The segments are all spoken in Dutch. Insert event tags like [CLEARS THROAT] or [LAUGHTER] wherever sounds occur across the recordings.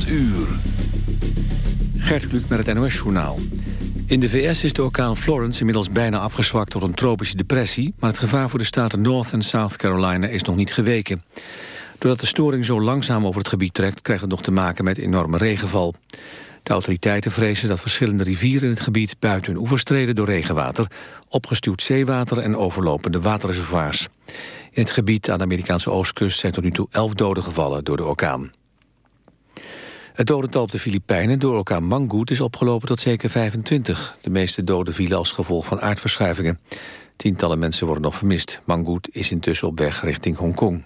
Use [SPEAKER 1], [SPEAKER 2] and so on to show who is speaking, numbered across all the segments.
[SPEAKER 1] 8 uur. Gert Kluk met het NOS-journaal. In de VS is de orkaan Florence inmiddels bijna afgezwakt tot een tropische depressie... maar het gevaar voor de staten North en South Carolina is nog niet geweken. Doordat de storing zo langzaam over het gebied trekt... krijgt het nog te maken met enorme regenval. De autoriteiten vrezen dat verschillende rivieren in het gebied... buiten hun oevers treden door regenwater, opgestuwd zeewater... en overlopende waterreservoirs. In het gebied aan de Amerikaanse oostkust zijn tot nu toe 11 doden gevallen door de orkaan. Het dodental op de Filipijnen door orkaan Manggoed is opgelopen tot zeker 25. De meeste doden vielen als gevolg van aardverschuivingen. Tientallen mensen worden nog vermist. Manggoed is intussen op weg richting Hongkong.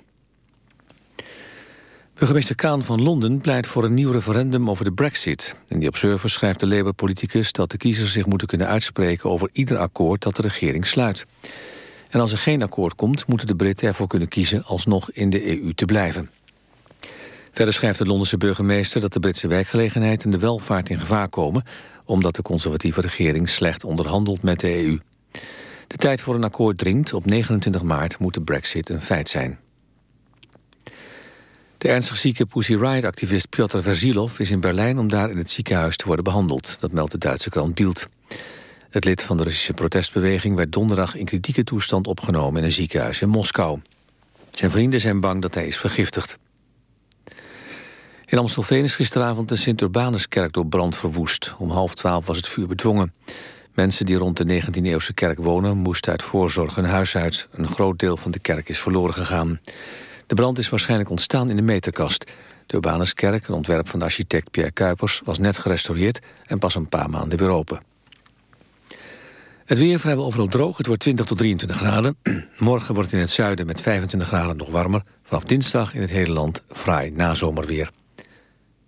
[SPEAKER 1] Burgemeester Kaan van Londen pleit voor een nieuw referendum over de brexit. In die Observer schrijft de Labour-politicus dat de kiezers zich moeten kunnen uitspreken over ieder akkoord dat de regering sluit. En als er geen akkoord komt, moeten de Britten ervoor kunnen kiezen alsnog in de EU te blijven. Verder schrijft de Londense burgemeester dat de Britse werkgelegenheid en de welvaart in gevaar komen, omdat de conservatieve regering slecht onderhandelt met de EU. De tijd voor een akkoord dringt. Op 29 maart moet de brexit een feit zijn. De ernstig zieke Pussy Riot-activist Piotr Verzilov is in Berlijn om daar in het ziekenhuis te worden behandeld. Dat meldt de Duitse krant Bild. Het lid van de Russische protestbeweging werd donderdag in kritieke toestand opgenomen in een ziekenhuis in Moskou. Zijn vrienden zijn bang dat hij is vergiftigd. In Amstelveen is gisteravond de Sint-Urbanuskerk door brand verwoest. Om half twaalf was het vuur bedwongen. Mensen die rond de 19e-eeuwse kerk wonen... moesten uit voorzorg hun huis uit. Een groot deel van de kerk is verloren gegaan. De brand is waarschijnlijk ontstaan in de meterkast. De Urbanuskerk, een ontwerp van de architect Pierre Kuipers... was net gerestaureerd en pas een paar maanden weer open. Het weer vrijwel overal droog. Het wordt 20 tot 23 graden. [CLEARS THROAT] Morgen wordt het in het zuiden met 25 graden nog warmer. Vanaf dinsdag in het hele land fraai nazomerweer.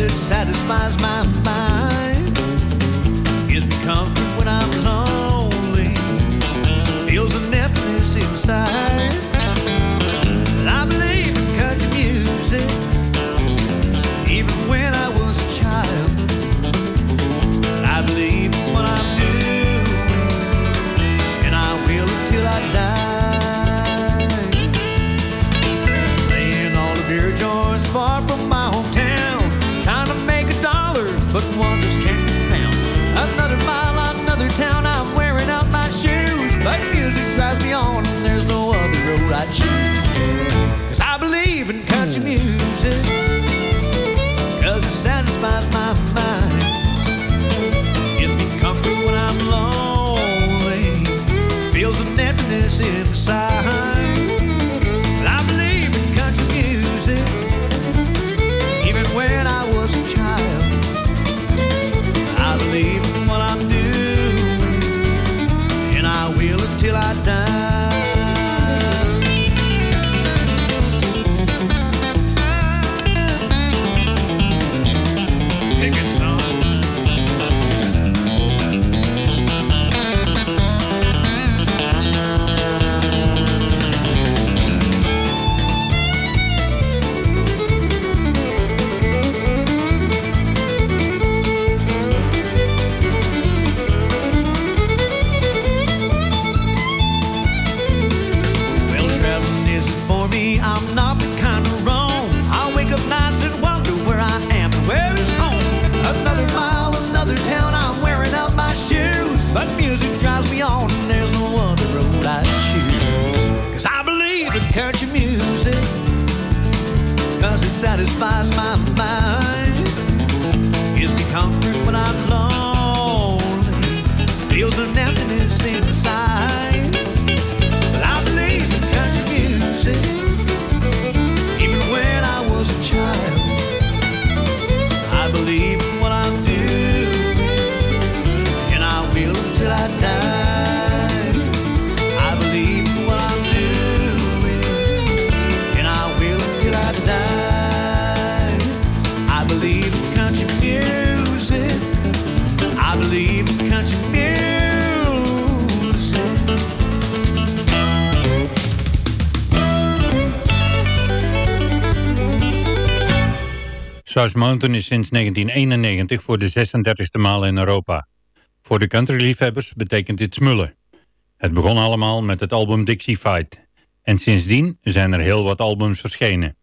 [SPEAKER 2] Cause it satisfies my mind. Gives me comfort when I'm lonely. Feels an emptiness inside. I believe in country music sign Mountain is sinds 1991 voor de 36e maal in Europa. Voor de countryliefhebbers betekent dit smullen. Het begon allemaal met het album Dixie Fight. En sindsdien zijn er heel wat albums verschenen.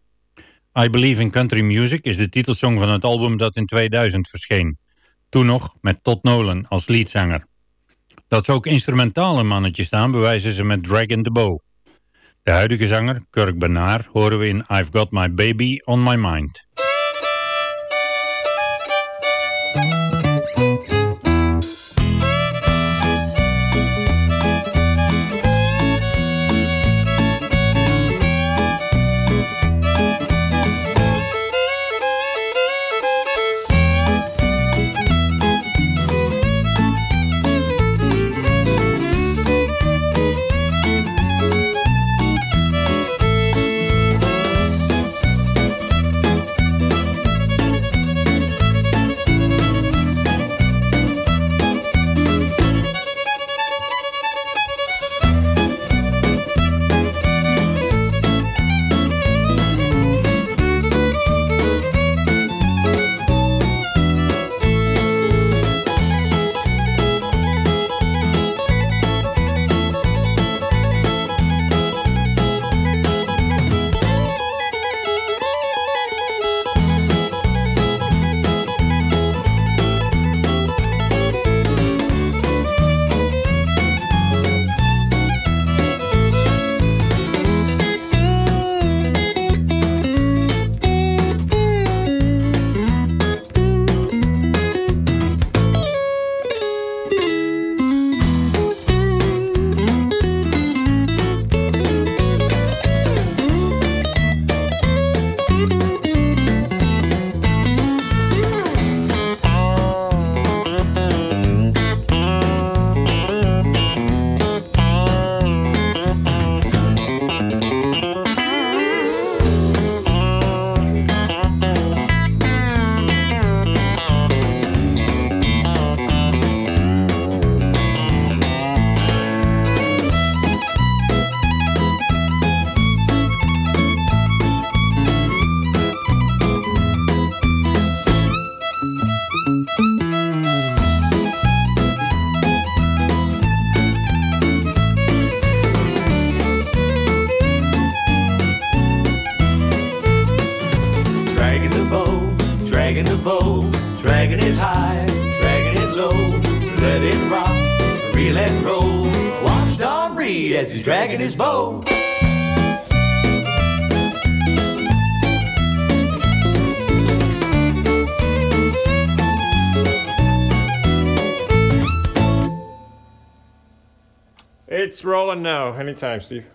[SPEAKER 2] I Believe in Country Music is de titelsong van het album dat in 2000 verscheen. Toen nog met Todd Nolan als leadzanger. Dat ze ook instrumentale mannetjes staan bewijzen ze met Dragon the Bow. De huidige zanger, Kirk Bernard, horen we in I've Got My Baby on My Mind.
[SPEAKER 3] Thank you. and
[SPEAKER 4] no. Anytime, Steve.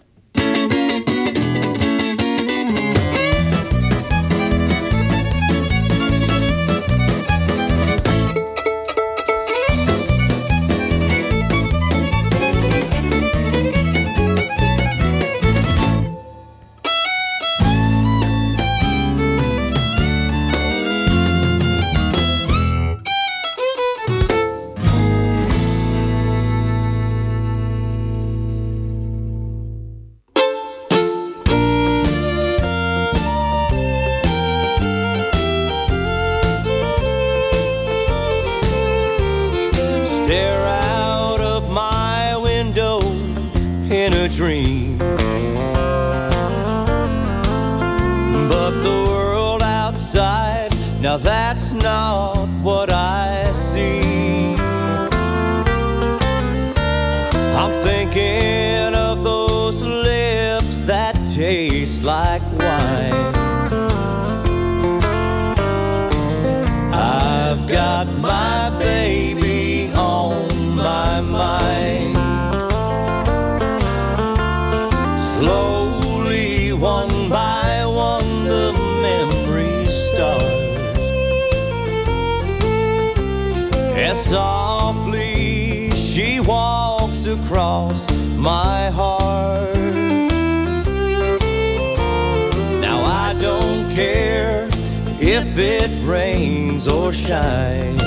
[SPEAKER 5] Or
[SPEAKER 6] shine.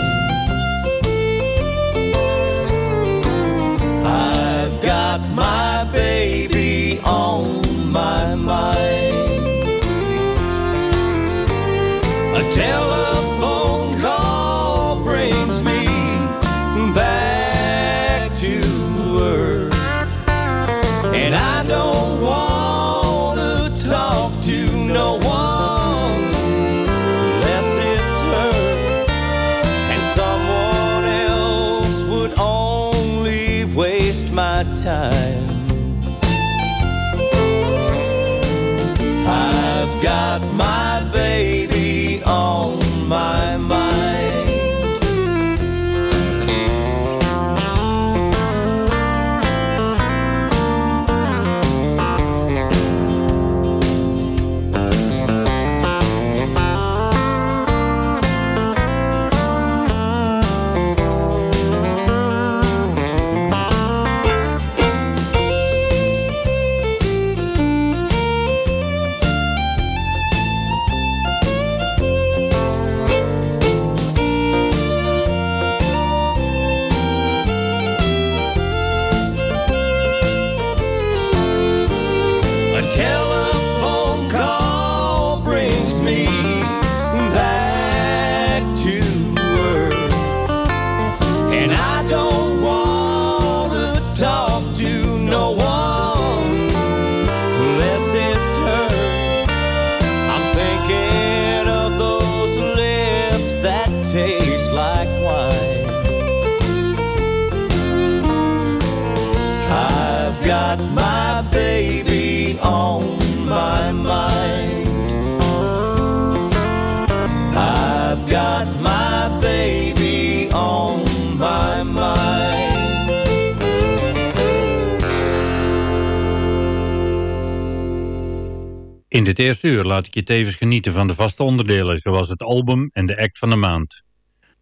[SPEAKER 6] Dit eerste uur laat ik je tevens genieten van de vaste onderdelen, zoals het album en de act van de maand.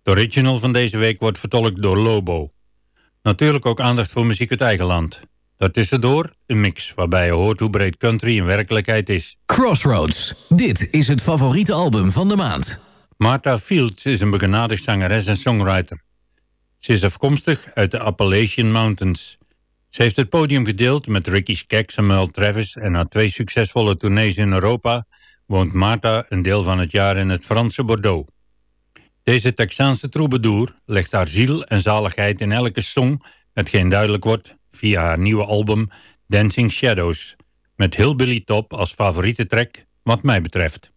[SPEAKER 6] De original van deze week wordt vertolkt door Lobo. Natuurlijk ook aandacht voor muziek uit eigen land. Daartussendoor een mix, waarbij je hoort hoe breed country in werkelijkheid is.
[SPEAKER 7] Crossroads. Dit is het favoriete album van de maand.
[SPEAKER 6] Martha Fields is een begenadigd zangeres en songwriter. Ze is afkomstig uit de Appalachian Mountains. Ze heeft het podium gedeeld met Ricky en Mel Travis... en na twee succesvolle tournees in Europa... woont Martha een deel van het jaar in het Franse Bordeaux. Deze Texaanse troubadour legt haar ziel en zaligheid in elke song... hetgeen duidelijk wordt via haar nieuwe album Dancing Shadows... met Hillbilly Top als favoriete track wat mij betreft.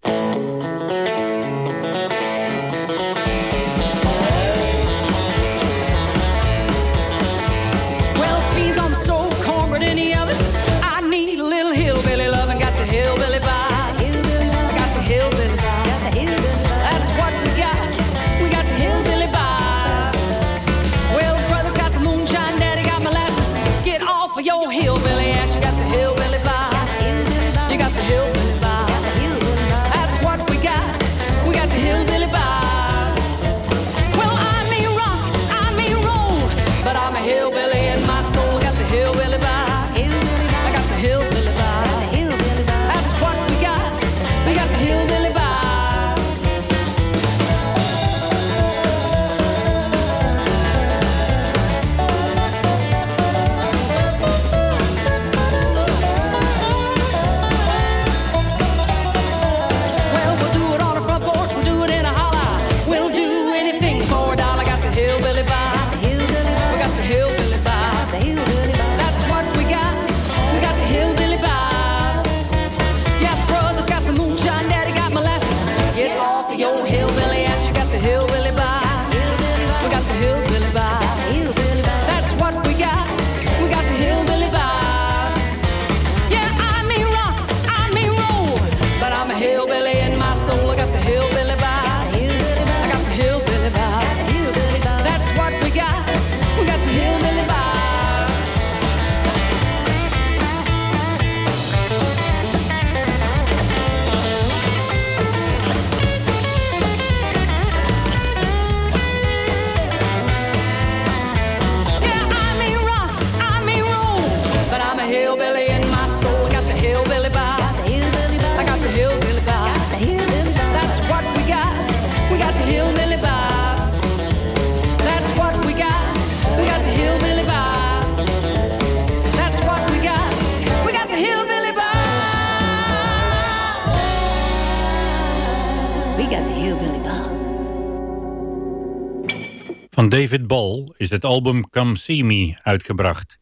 [SPEAKER 8] Van David Ball is het album Come See Me uitgebracht.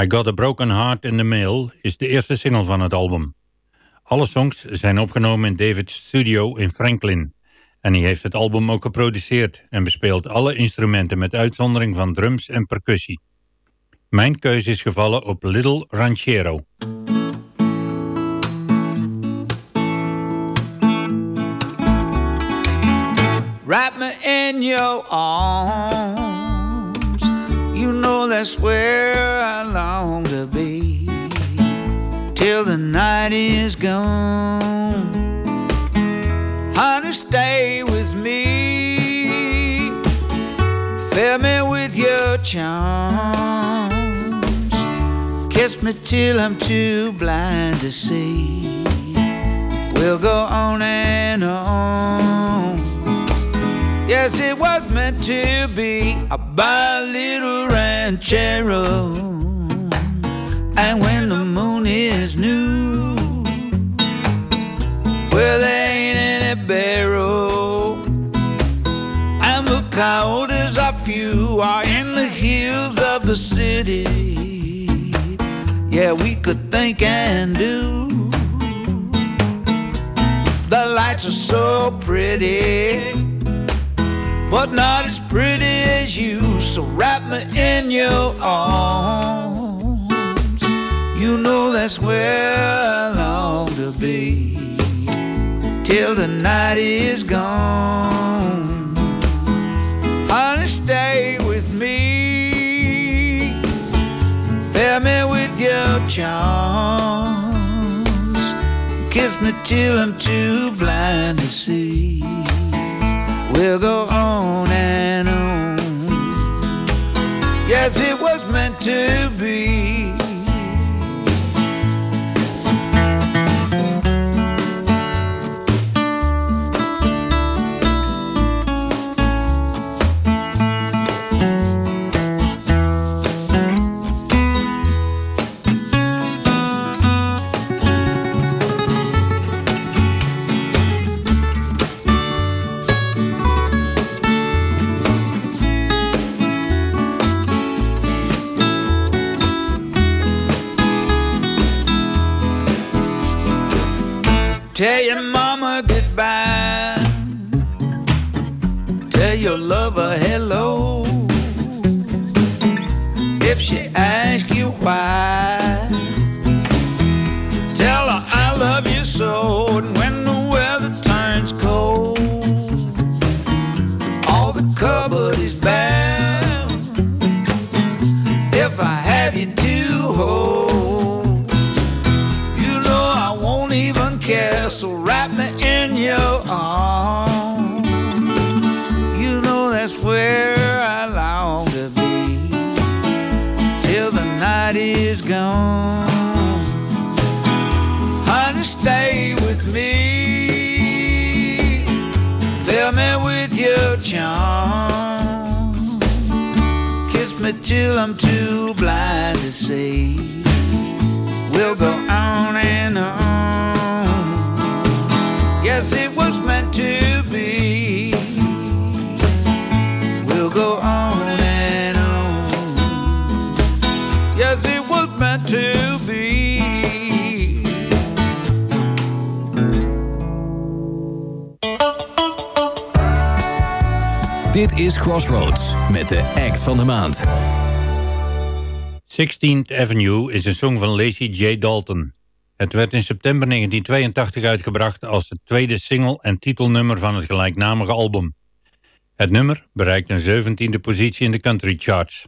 [SPEAKER 8] I Got a Broken Heart in the Mail is de eerste single van het album. Alle songs zijn opgenomen in David's studio in Franklin. En hij heeft het album ook geproduceerd en bespeelt alle instrumenten met uitzondering van drums en percussie. Mijn keuze is gevallen op Little Ranchero.
[SPEAKER 2] Wrap me in your arms. You know that's where I long to be. Till the night is gone. Honey, stay with me. Fill me with your charms. Kiss me till I'm too blind to see. We'll go on and on. Yes, it was meant to be by a little ranchero. And when the moon is new, well, there ain't any barrel. And the coyotes are few are in the hills of the city. Yeah, we could think and do. The lights are so pretty but not as pretty as you. So wrap me in your arms. You know that's where I long to be till the night is gone. Honey, stay with me. Fill me with your charms. Kiss me till I'm too blind to see. We'll go on and on. Yes, it was meant to be. Till I'm too blind to see. We'll go on and on. Yes, it was meant to be. We'll go on and on. Yes, it was meant to be.
[SPEAKER 7] Dit is Crossroads met de act van de maand.
[SPEAKER 8] 16th Avenue is een song van Lacey J. Dalton. Het werd in september 1982 uitgebracht als het tweede single en titelnummer van het gelijknamige album. Het nummer bereikt een 17e positie in de country charts.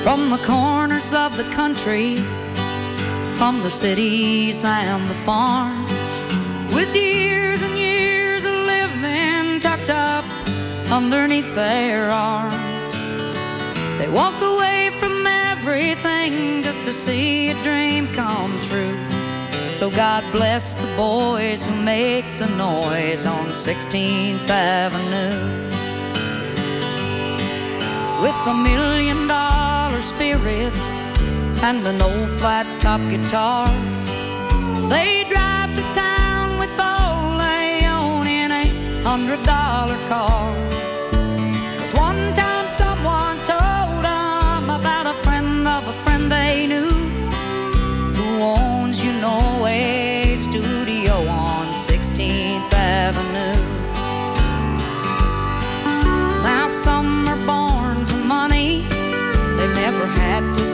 [SPEAKER 9] From the corners of the country, from the cities and the farms, with years and underneath their arms. They walk away from everything just to see a dream come true. So God bless the boys who make the noise on 16th Avenue. With a million dollar spirit and an old flat top guitar. They drive to town with all they own in a hundred dollar car.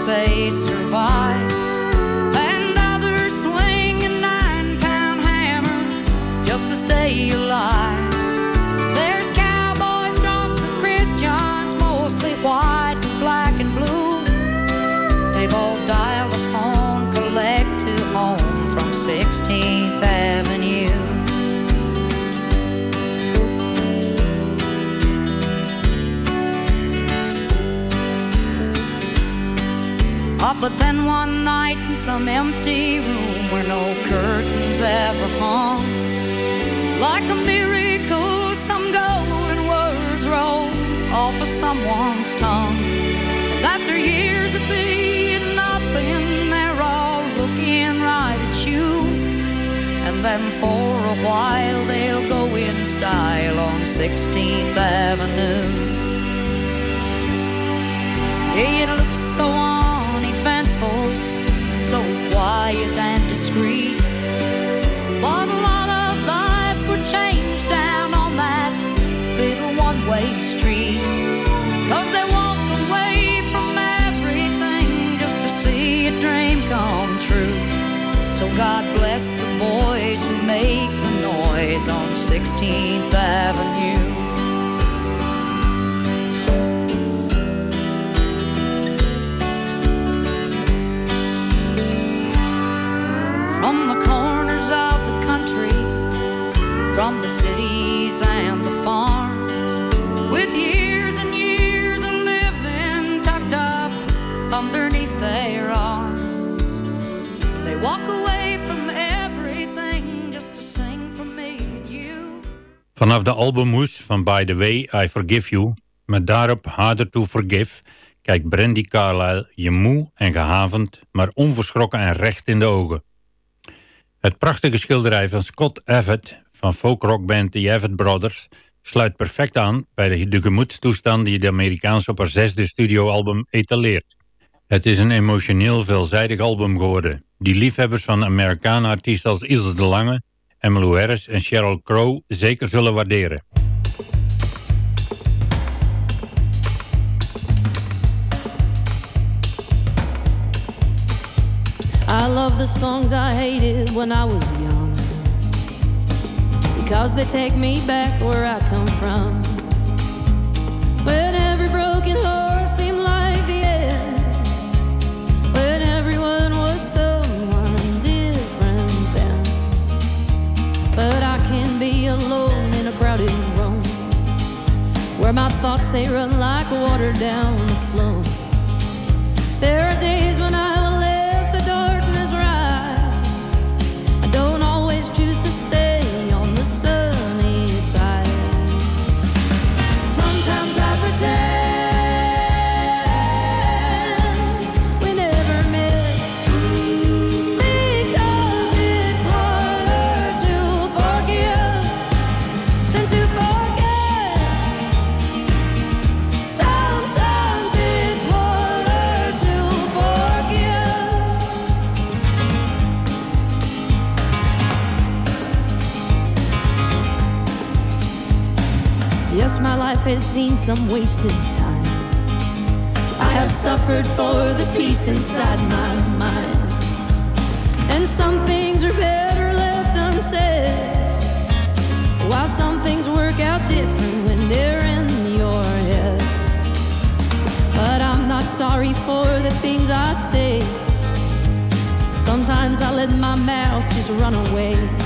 [SPEAKER 9] say surrender. For a while they'll go in style on 16th Avenue. Make the noise on 16th Avenue. From the corners of the country, from the cities and the farms,
[SPEAKER 8] Vanaf de albumhoes van By The Way, I Forgive You, met daarop Harder To Forgive, kijkt Brandy Carlile je moe en gehavend, maar onverschrokken en recht in de ogen. Het prachtige schilderij van Scott Avett van folkrockband The Avett Brothers sluit perfect aan bij de, de gemoedstoestand die de Amerikaanse op haar zesde studioalbum etaleert. Het is een emotioneel veelzijdig album geworden, die liefhebbers van Amerikaanse artiesten als Ilse de Lange, Emmylou Harris en Sheryl Crow zeker zullen waarderen.
[SPEAKER 10] I love the songs I hated when I was young because they take me back where I come from. When every broken heart seemed like the end, when everyone was someone alone in a crowded room where my thoughts they run like water down the flow. There are days when I has seen some wasted time. I have suffered for the peace inside my mind. And some things are better left unsaid. While some things work out different when they're in your head. But I'm not sorry for the things I say. Sometimes I let my mouth just run away.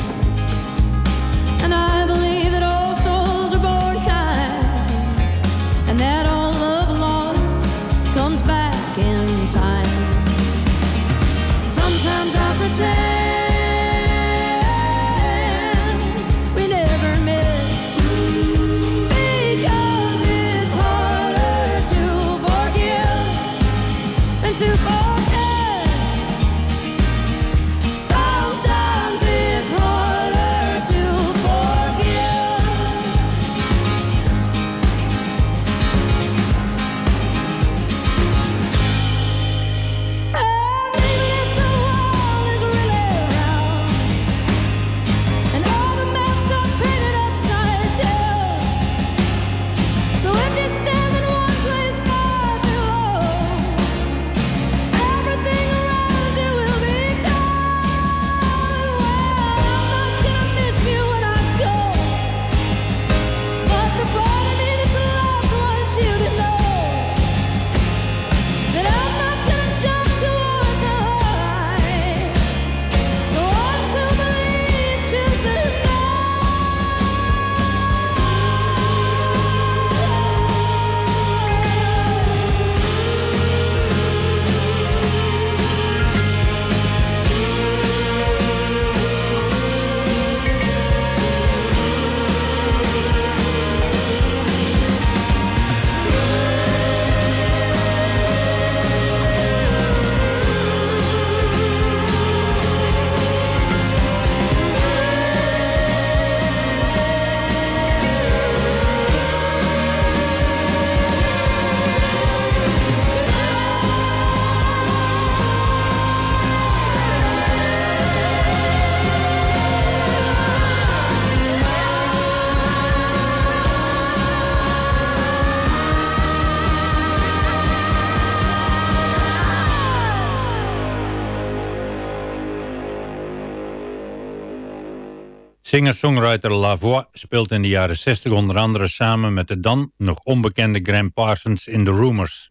[SPEAKER 8] Singer-songwriter Lavoie speelt in de jaren 60 onder andere samen met de dan nog onbekende Graham Parsons in The Rumours.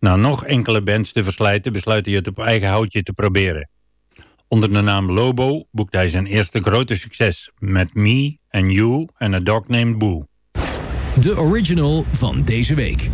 [SPEAKER 8] Na nog enkele bands te verslijten besluit hij het op eigen houtje te proberen. Onder de naam Lobo boekt hij zijn eerste grote succes met Me and You and a Dog Named Boo.
[SPEAKER 7] De original van deze week.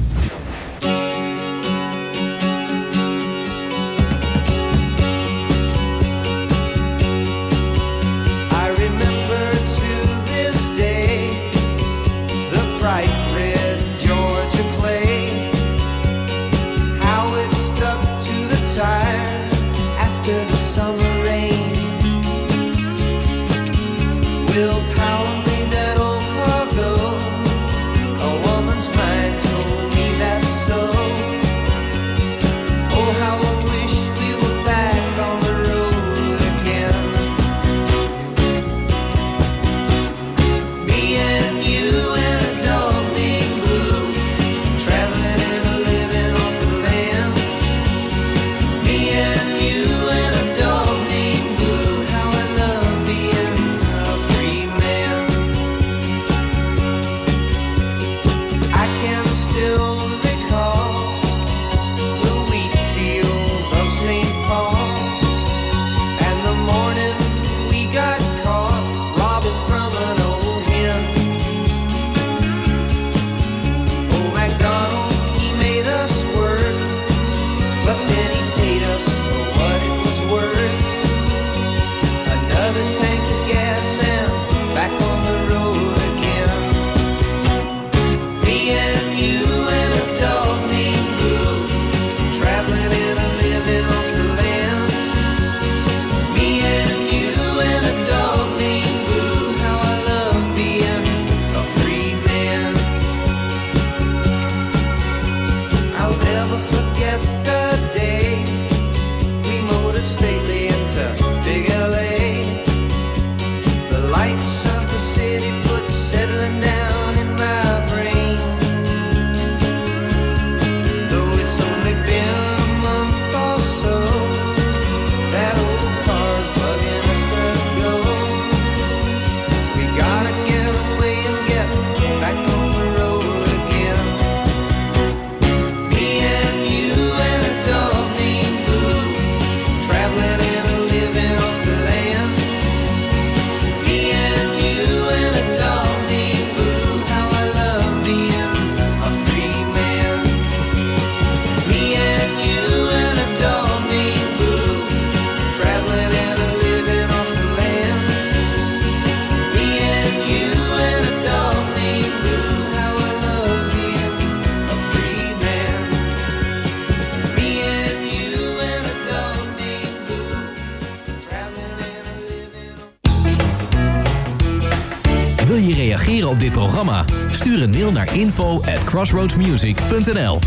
[SPEAKER 7] op dit programma? Stuur een mail naar info at crossroadsmusic.nl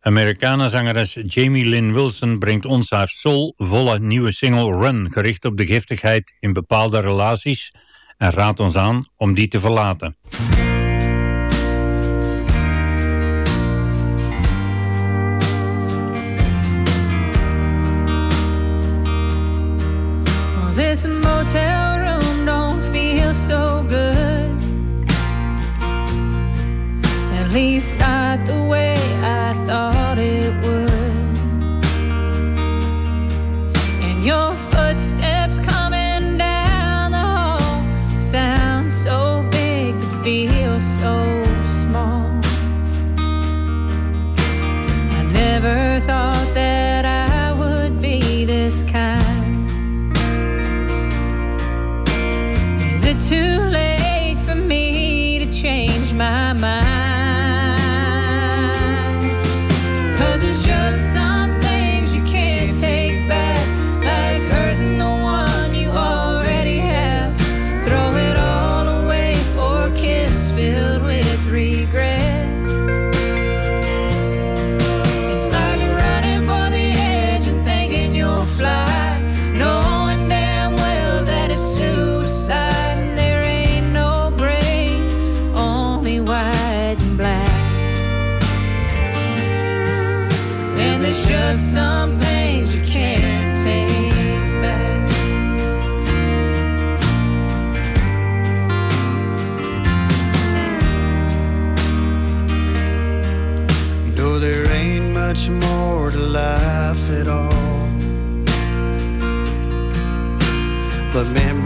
[SPEAKER 8] Americana zangeres Jamie Lynn Wilson brengt ons haar soulvolle nieuwe single Run... gericht op de giftigheid in bepaalde relaties... en raadt ons aan om die te verlaten.
[SPEAKER 11] Motel at least not the way I thought it would. And your footsteps coming down the hall sound so big but feel so small. I never thought that I would be this kind. Is it too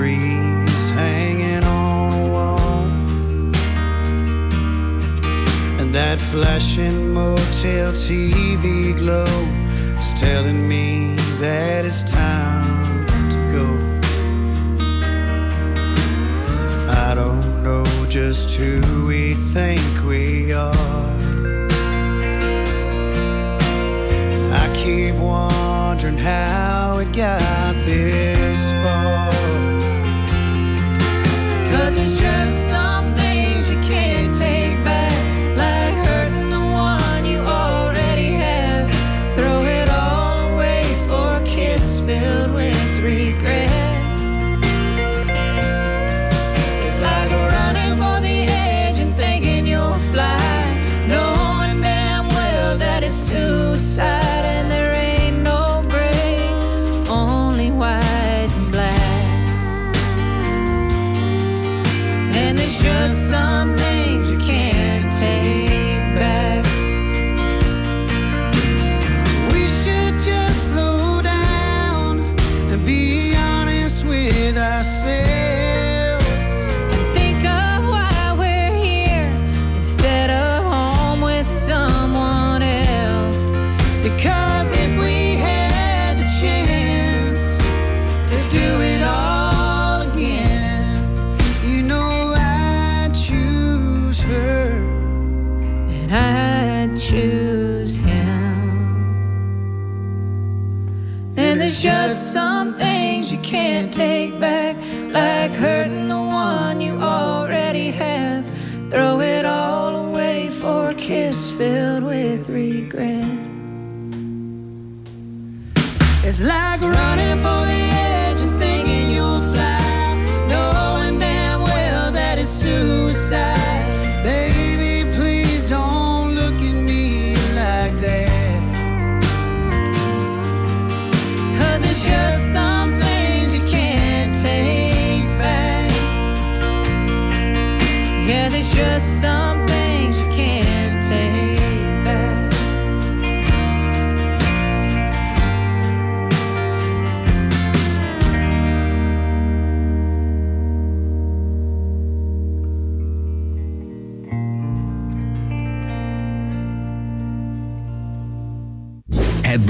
[SPEAKER 12] memories hanging on a wall. And that flashing motel TV glow is telling me that it's time to go. I don't know just who we think we are. I keep wondering how it got this far.
[SPEAKER 11] Cause it's just just some things you can't take back, like hurting the one you already have. Throw it all away for a kiss filled with regret.
[SPEAKER 12] It's like running for the edge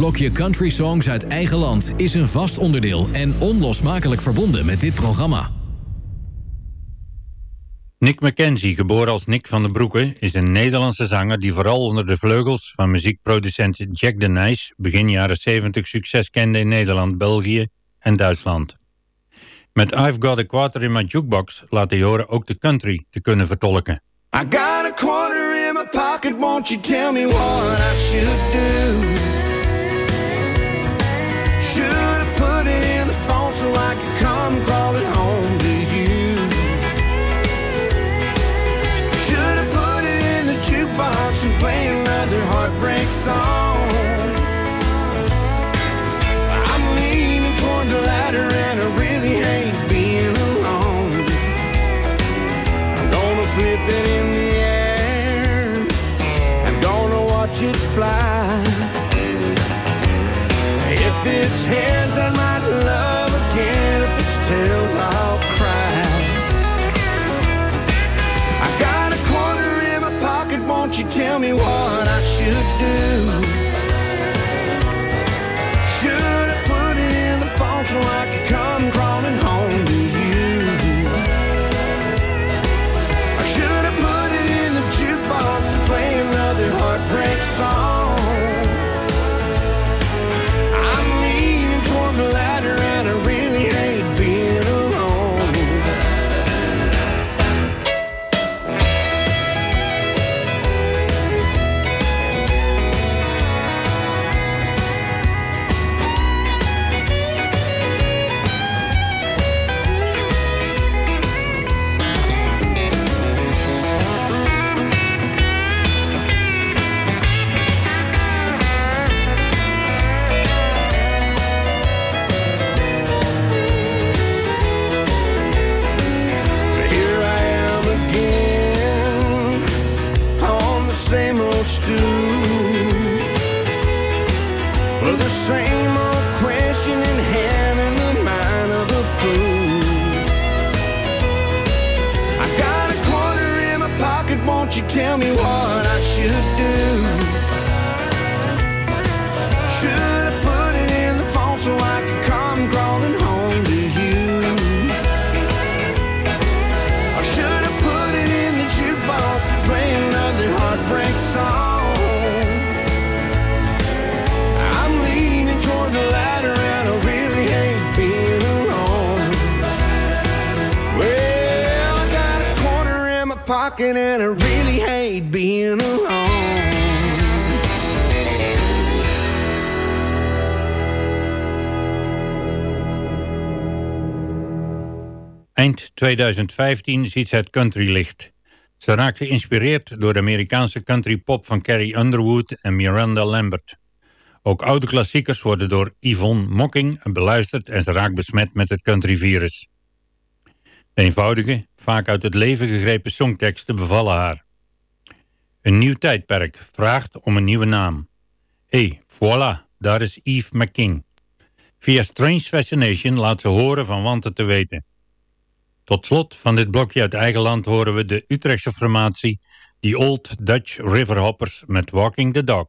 [SPEAKER 7] blokje Country Songs uit eigen land is een vast onderdeel en onlosmakelijk verbonden met dit programma.
[SPEAKER 8] Nick McKenzie, geboren als Nick van den Broeke, is een Nederlandse zanger die vooral onder de vleugels van muziekproducent Jack de Nijs begin jaren 70 succes kende in Nederland, België en Duitsland. Met I've Got a Quarter in My Jukebox laat hij horen ook de country te kunnen vertolken.
[SPEAKER 12] I got a quarter in my pocket, won't you tell me what I should do? Should and I really hate being alone.
[SPEAKER 8] Eind 2015 ziet ze het countrylicht. Ze raakt geïnspireerd door de Amerikaanse country pop van Carrie Underwood en Miranda Lambert. Ook oude klassiekers worden door Yvonne Mocking beluisterd en ze raakt besmet met het country virus. Eenvoudige, vaak uit het leven gegrepen songteksten bevallen haar. Een nieuw tijdperk vraagt om een nieuwe naam. Hé, hey, voilà, daar is Eve McKing. Via Strange Fascination laat ze horen van wanten te weten. Tot slot van dit blokje uit eigen land horen we de Utrechtse formatie... die Old Dutch
[SPEAKER 13] River Hoppers met Walking
[SPEAKER 14] the Dog.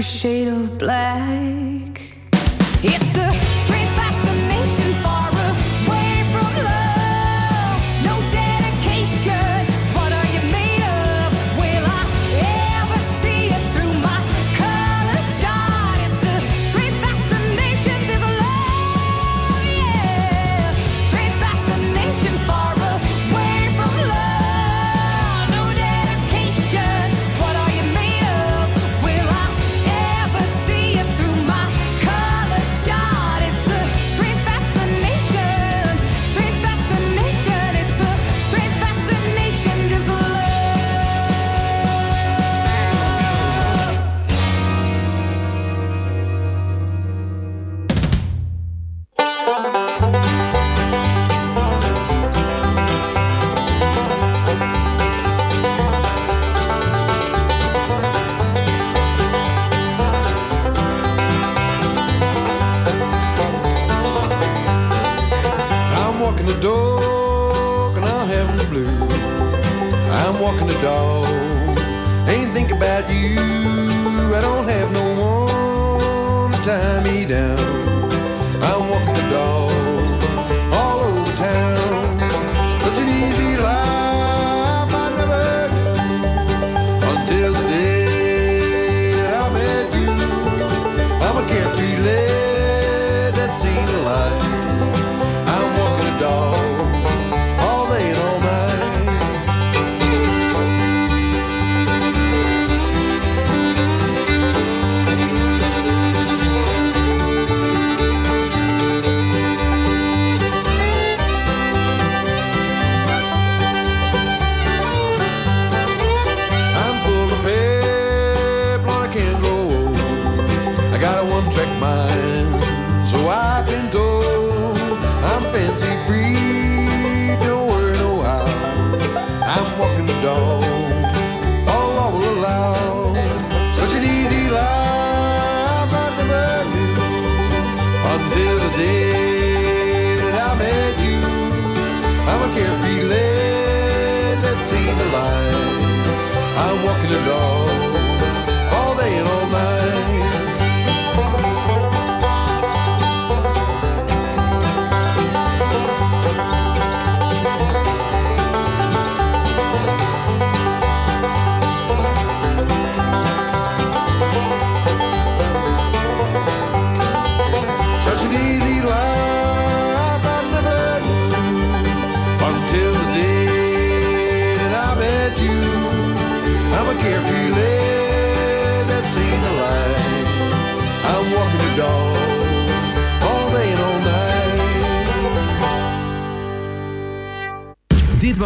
[SPEAKER 12] ricochet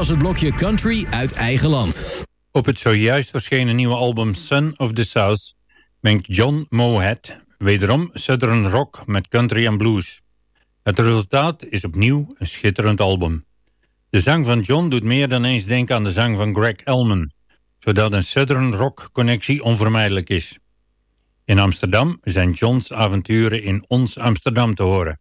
[SPEAKER 12] was het blokje country uit eigen land.
[SPEAKER 8] Op het zojuist verschenen nieuwe album Son of the South mengt John Mohat wederom Southern Rock met country en blues. Het resultaat is opnieuw een schitterend album. De zang van John doet meer dan eens denken aan de zang van Greg Elman, zodat een Southern Rock connectie onvermijdelijk is. In Amsterdam zijn John's avonturen in Ons Amsterdam te horen.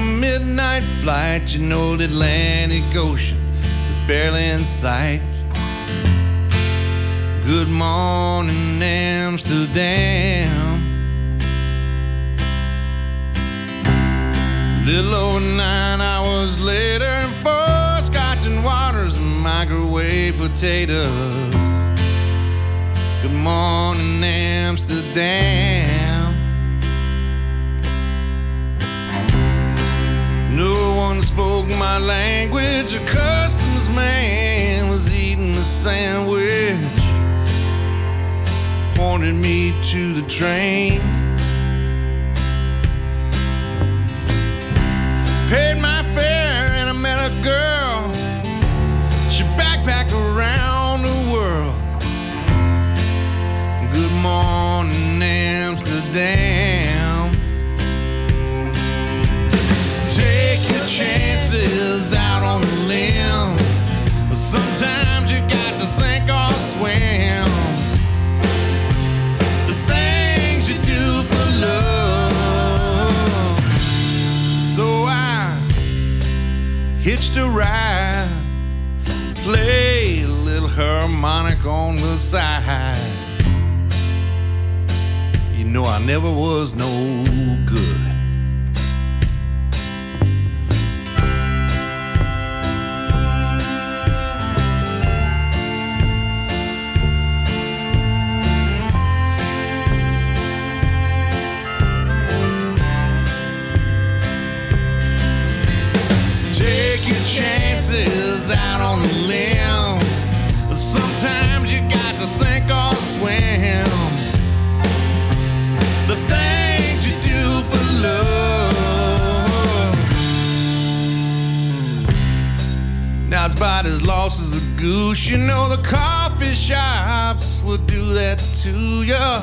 [SPEAKER 2] Midnight flight, you know, the Atlantic Ocean was barely in sight. Good morning, Amsterdam. Little over nine hours later, four scotch and waters and microwave potatoes. Good morning, Amsterdam. No one spoke my language. A customs man was eating a sandwich. Pointed me to the train. Paid my a ride, play a little harmonic on the side. You know I never was no out on the limb. Sometimes you got to sink or swim. The things you do for love. Now it's about as lost as a goose. You know the coffee shops will do that to you.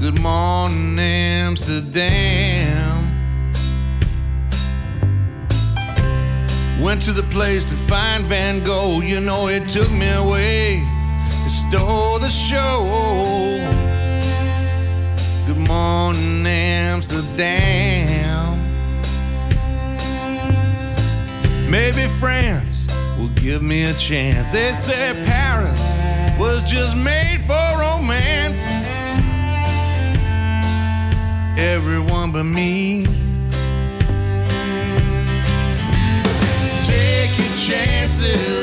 [SPEAKER 2] Good morning, Amsterdam. Went to the place to find Van Gogh. You know, it took me away. It stole the show. Good morning, Amsterdam. Maybe France will give me a chance. They say Paris was just made for romance. Everyone but me. places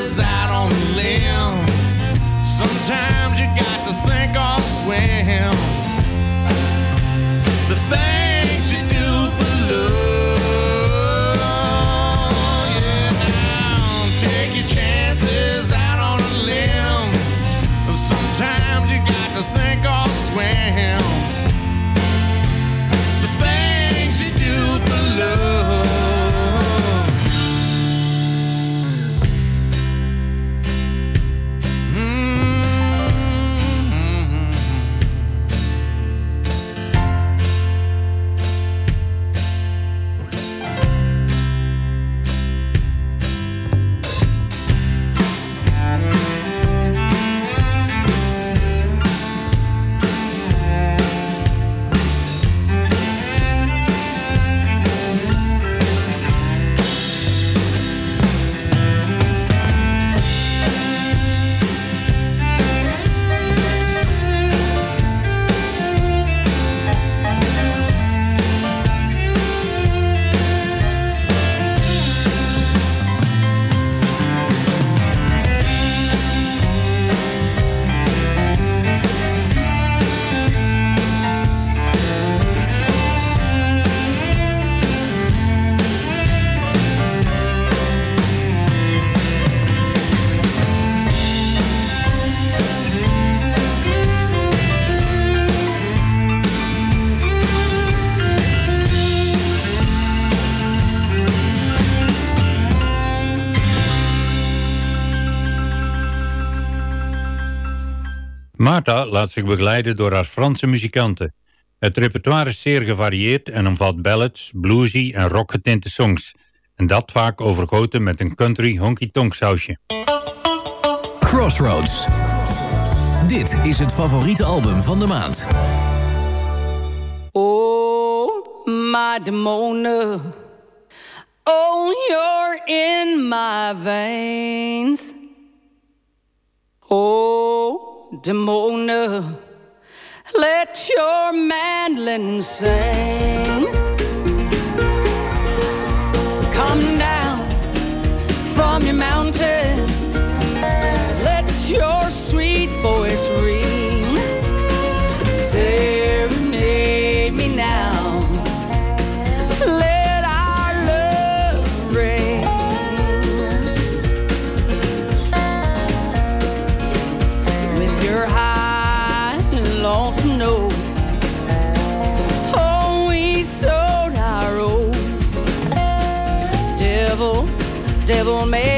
[SPEAKER 8] Martha laat zich begeleiden door haar Franse muzikanten. Het repertoire is zeer gevarieerd en omvat ballads, bluesy en rockgetinte songs. En dat vaak overgoten met een country honky-tonk sausje.
[SPEAKER 7] Crossroads. Dit is het favoriete album van de maand.
[SPEAKER 10] Oh, my Demona. Oh, you're in my veins. Oh, Demona. Let your mandolin sing. Devil may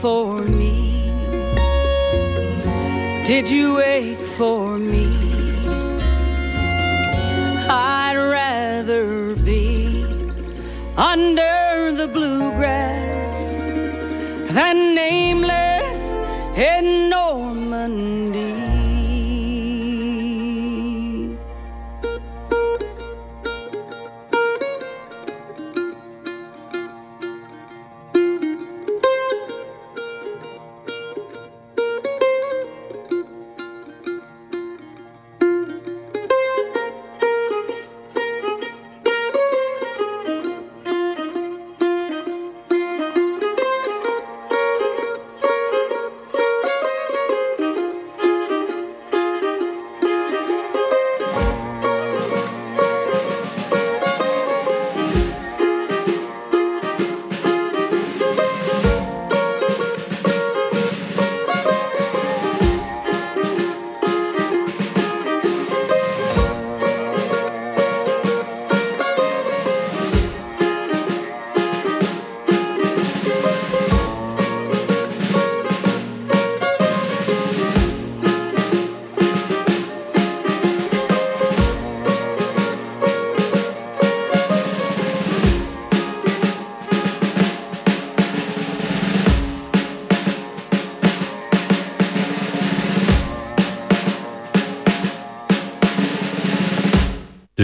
[SPEAKER 10] for me? Did you wait for me? I'd rather be under the bluegrass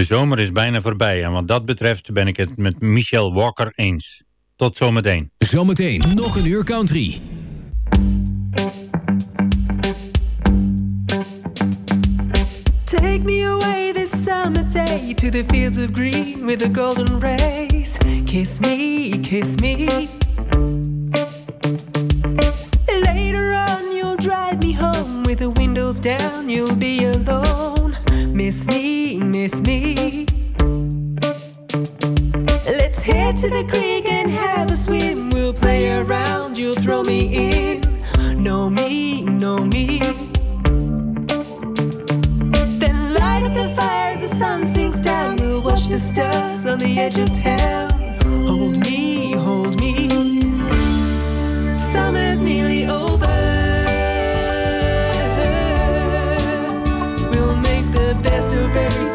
[SPEAKER 8] zomer is bijna voorbij en wat dat betreft ben ik het met Michelle Walker eens. Tot zometeen.
[SPEAKER 7] Zometeen nog een uur country.
[SPEAKER 15] Take me away this summer day to the fields of green with the golden rays. Kiss me, kiss me. Later on, you'll drive me home with the windows down. You'll be alone. Miss me. Let's head to the creek and have a swim. We'll play around. You'll throw me in. Know me, know me. Then light up the fire as the sun sinks down. We'll watch the stars on the edge of town. Hold me, hold me. Summer's nearly over. We'll make the best of everything,